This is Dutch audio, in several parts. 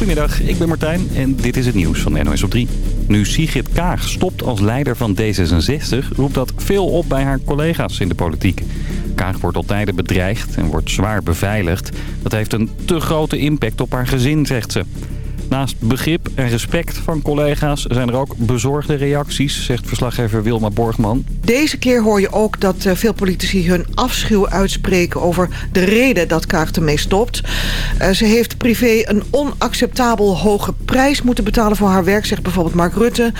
Goedemiddag, ik ben Martijn en dit is het nieuws van NOS op 3. Nu Sigrid Kaag stopt als leider van D66, roept dat veel op bij haar collega's in de politiek. Kaag wordt al tijden bedreigd en wordt zwaar beveiligd. Dat heeft een te grote impact op haar gezin, zegt ze. Naast begrip en respect van collega's zijn er ook bezorgde reacties, zegt verslaggever Wilma Borgman. Deze keer hoor je ook dat eh, veel politici hun afschuw uitspreken over de reden dat Kaag ermee stopt. Uh, ze heeft privé een onacceptabel hoge prijs moeten betalen voor haar werk, zegt bijvoorbeeld Mark Rutte.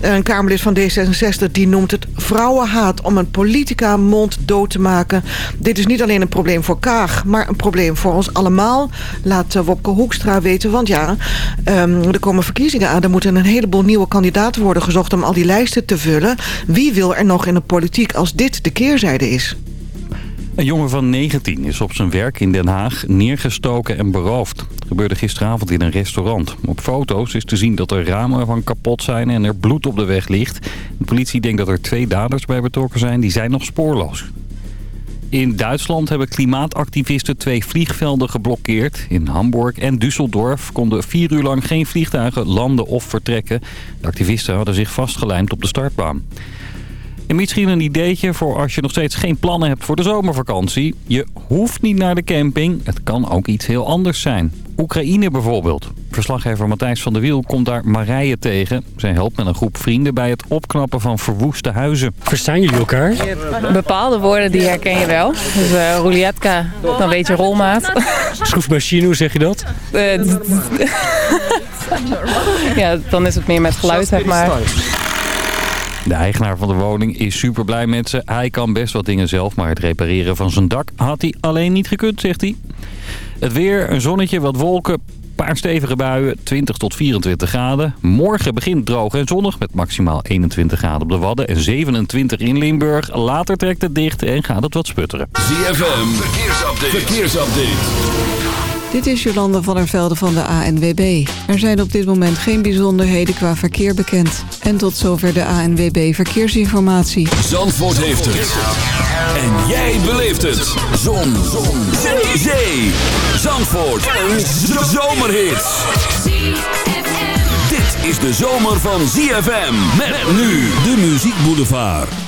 Een Kamerlid van D66 die noemt het vrouwenhaat om een politica mond dood te maken. Dit is niet alleen een probleem voor Kaag, maar een probleem voor ons allemaal, laat uh, Wopke Hoekstra weten. Want ja, Um, er komen verkiezingen aan. Er moeten een heleboel nieuwe kandidaten worden gezocht om al die lijsten te vullen. Wie wil er nog in de politiek als dit de keerzijde is? Een jongen van 19 is op zijn werk in Den Haag neergestoken en beroofd. Het gebeurde gisteravond in een restaurant. Op foto's is te zien dat er ramen van kapot zijn en er bloed op de weg ligt. De politie denkt dat er twee daders bij betrokken zijn. Die zijn nog spoorloos. In Duitsland hebben klimaatactivisten twee vliegvelden geblokkeerd. In Hamburg en Düsseldorf konden vier uur lang geen vliegtuigen landen of vertrekken. De activisten hadden zich vastgelijmd op de startbaan. En misschien een ideetje voor als je nog steeds geen plannen hebt voor de zomervakantie. Je hoeft niet naar de camping. Het kan ook iets heel anders zijn. Oekraïne bijvoorbeeld. Verslaggever Matthijs van der Wiel komt daar Marije tegen. Zij helpt met een groep vrienden bij het opknappen van verwoeste huizen. Verstaan jullie elkaar? Bepaalde woorden die herken je wel. Dus uh, rouletka, dan weet je rolmaat. Schroefmachine, hoe zeg je dat? Uh, ja, dan is het meer met geluid, zeg maar. De eigenaar van de woning is super blij met ze. Hij kan best wat dingen zelf, maar het repareren van zijn dak had hij alleen niet gekund, zegt hij. Het weer, een zonnetje, wat wolken, paar stevige buien, 20 tot 24 graden. Morgen begint droog en zonnig met maximaal 21 graden op de Wadden en 27 in Limburg. Later trekt het dicht en gaat het wat sputteren. ZFM, verkeersupdate. verkeersupdate. Dit is Jolanda van der Velde van de ANWB. Er zijn op dit moment geen bijzonderheden qua verkeer bekend. En tot zover de ANWB Verkeersinformatie. Zandvoort heeft het. En jij beleeft het. Zon. Zon. Zee. Zee. Zandvoort. Een zomerhit. Dit is de zomer van ZFM. Met nu de Muziek Boulevard.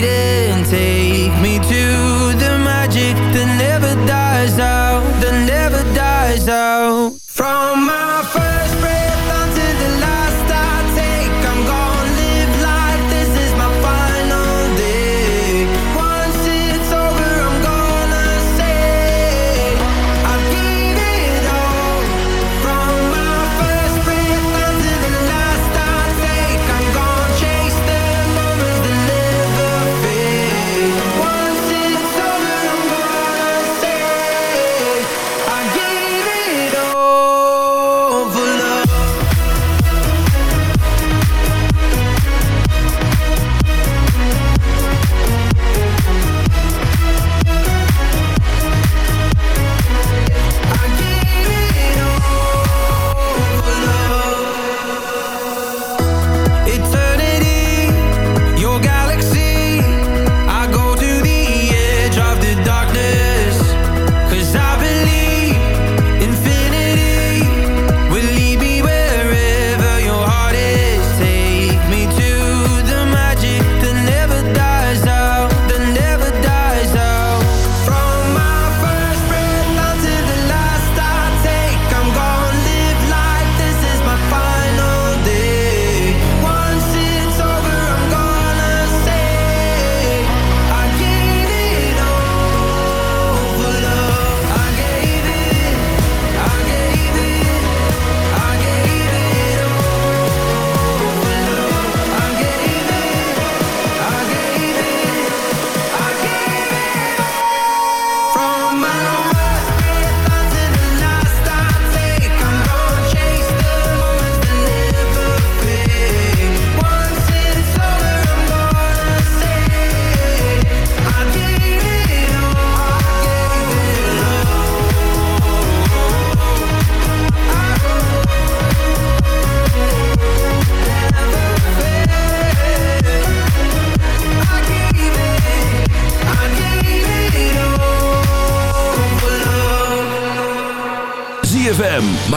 bleeding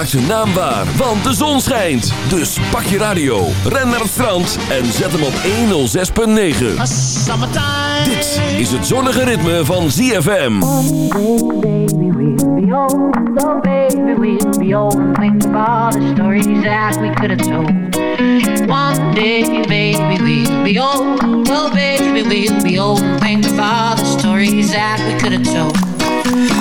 maak zijn naam waar, want de zon schijnt. Dus pak je radio, ren naar het strand en zet hem op 106.9. Dit is het zonnige ritme van ZFM. One day, baby, we'll be old. Oh, baby, we'll be old. Think of all the stories that we could have told. One day, baby, we'll be old. Oh, baby, we'll be old. Think of all the stories that we could have told.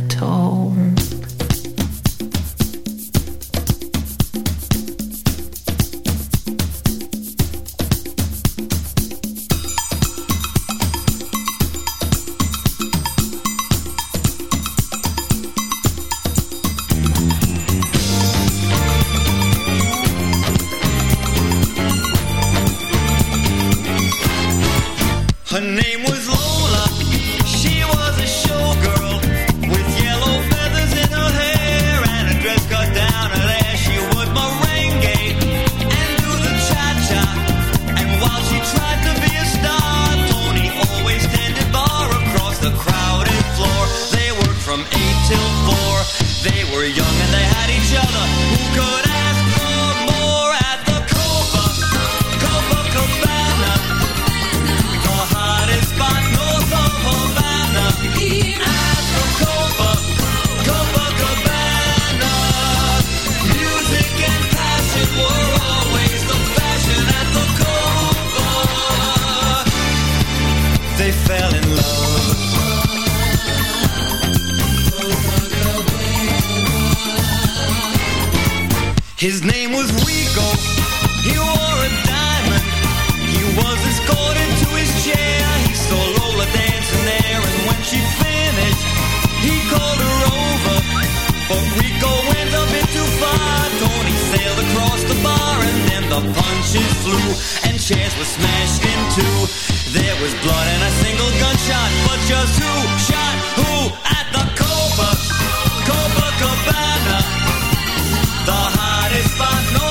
But Rico went a bit too far. Tony sailed across the bar and then the punches flew and chairs were smashed in two. There was blood and a single gunshot, but just who shot who at the Copa, Copa Cabana, the hottest spot. No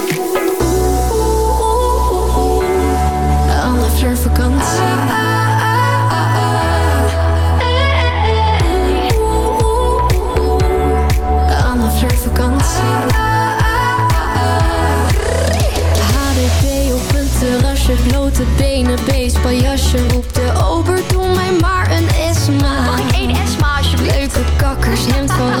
de benen, beest, jasje roept de ober, doe mij maar een esma. Mag ik één esma alsjeblieft? Leuke kakkers, hemd van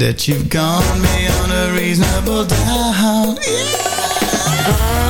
that you've gone on a reasonable doubt. Yeah.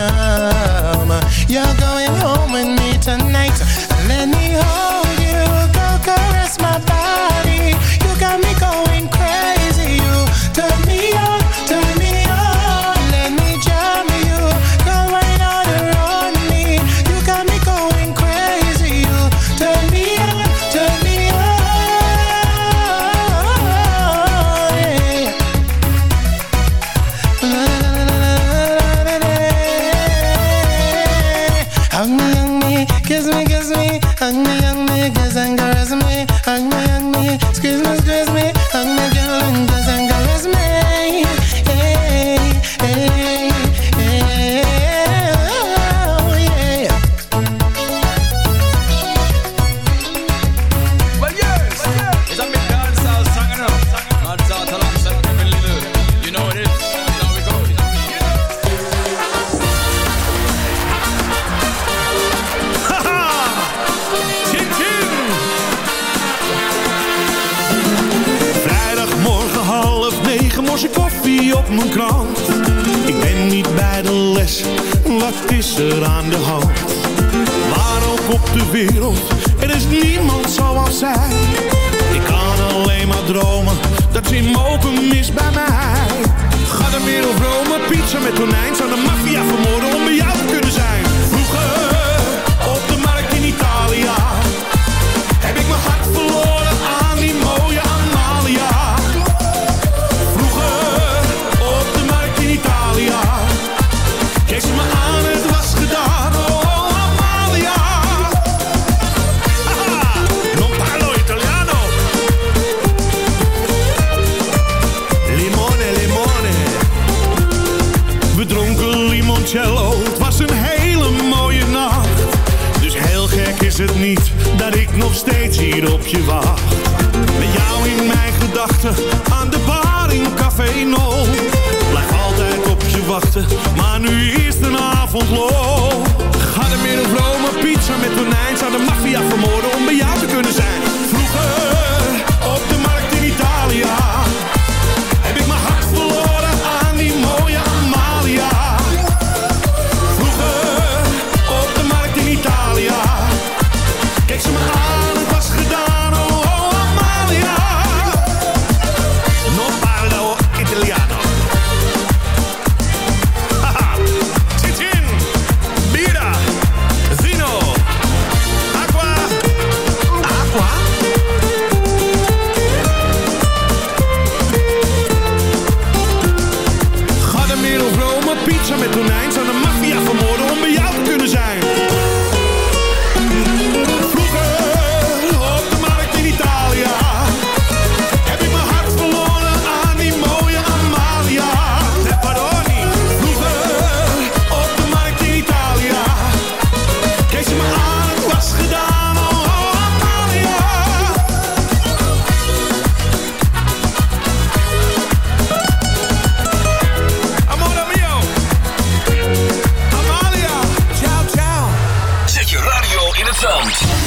freedom. You're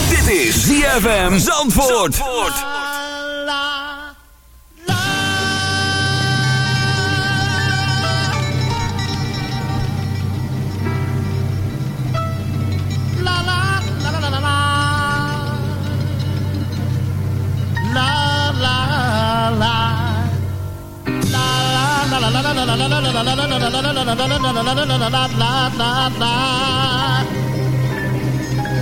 Dit is ZFM Zandvoort. Zandvoort. la la la la la la la la la la la la la la la la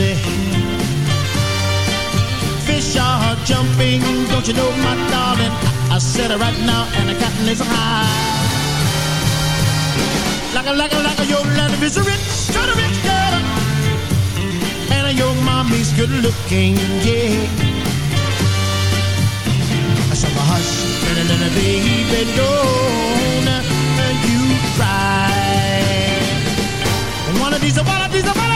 busy. Fish are jumping, don't you know, my darling? I, said it right now, and the cotton is high. Like a, like a, like a, your love is a rich, kind of rich girl. And your mommy's good looking, yeah. So hush, little, little baby, don't you cry. One of these, one of these, one of these.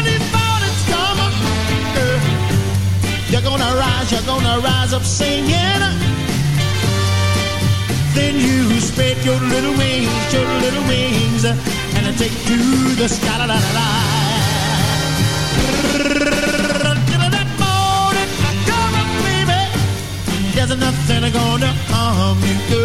You're gonna rise, you're gonna rise up singing. Then you spread your little wings, your little wings, and take to the sky. La, la, la, la. Till that morning, come up, baby. There's nothing gonna harm you, girl.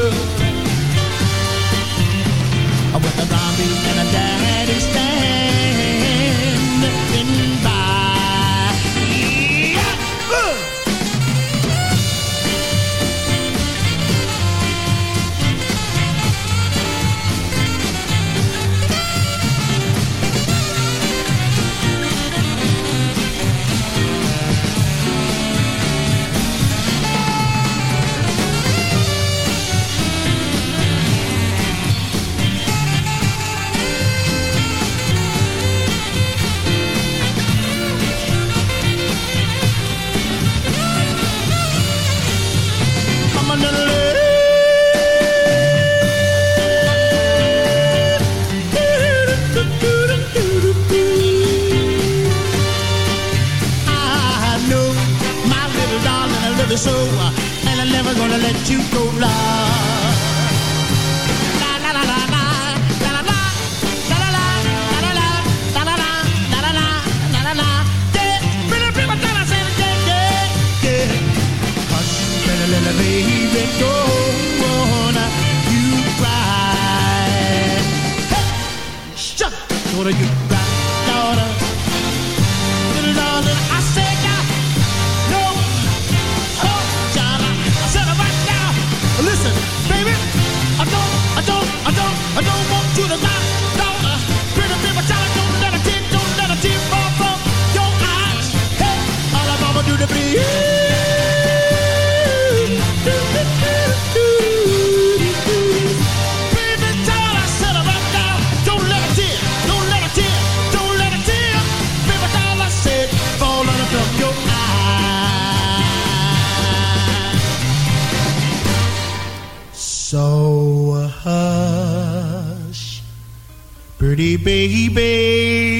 Pretty baby.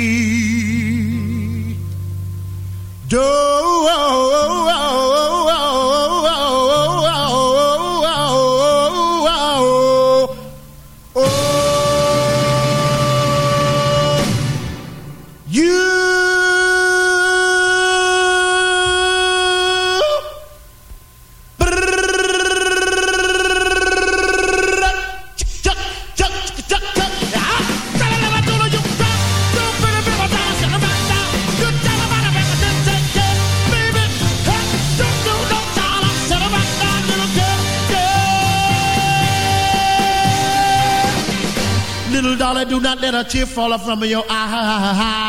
handkerchief falling from your eye.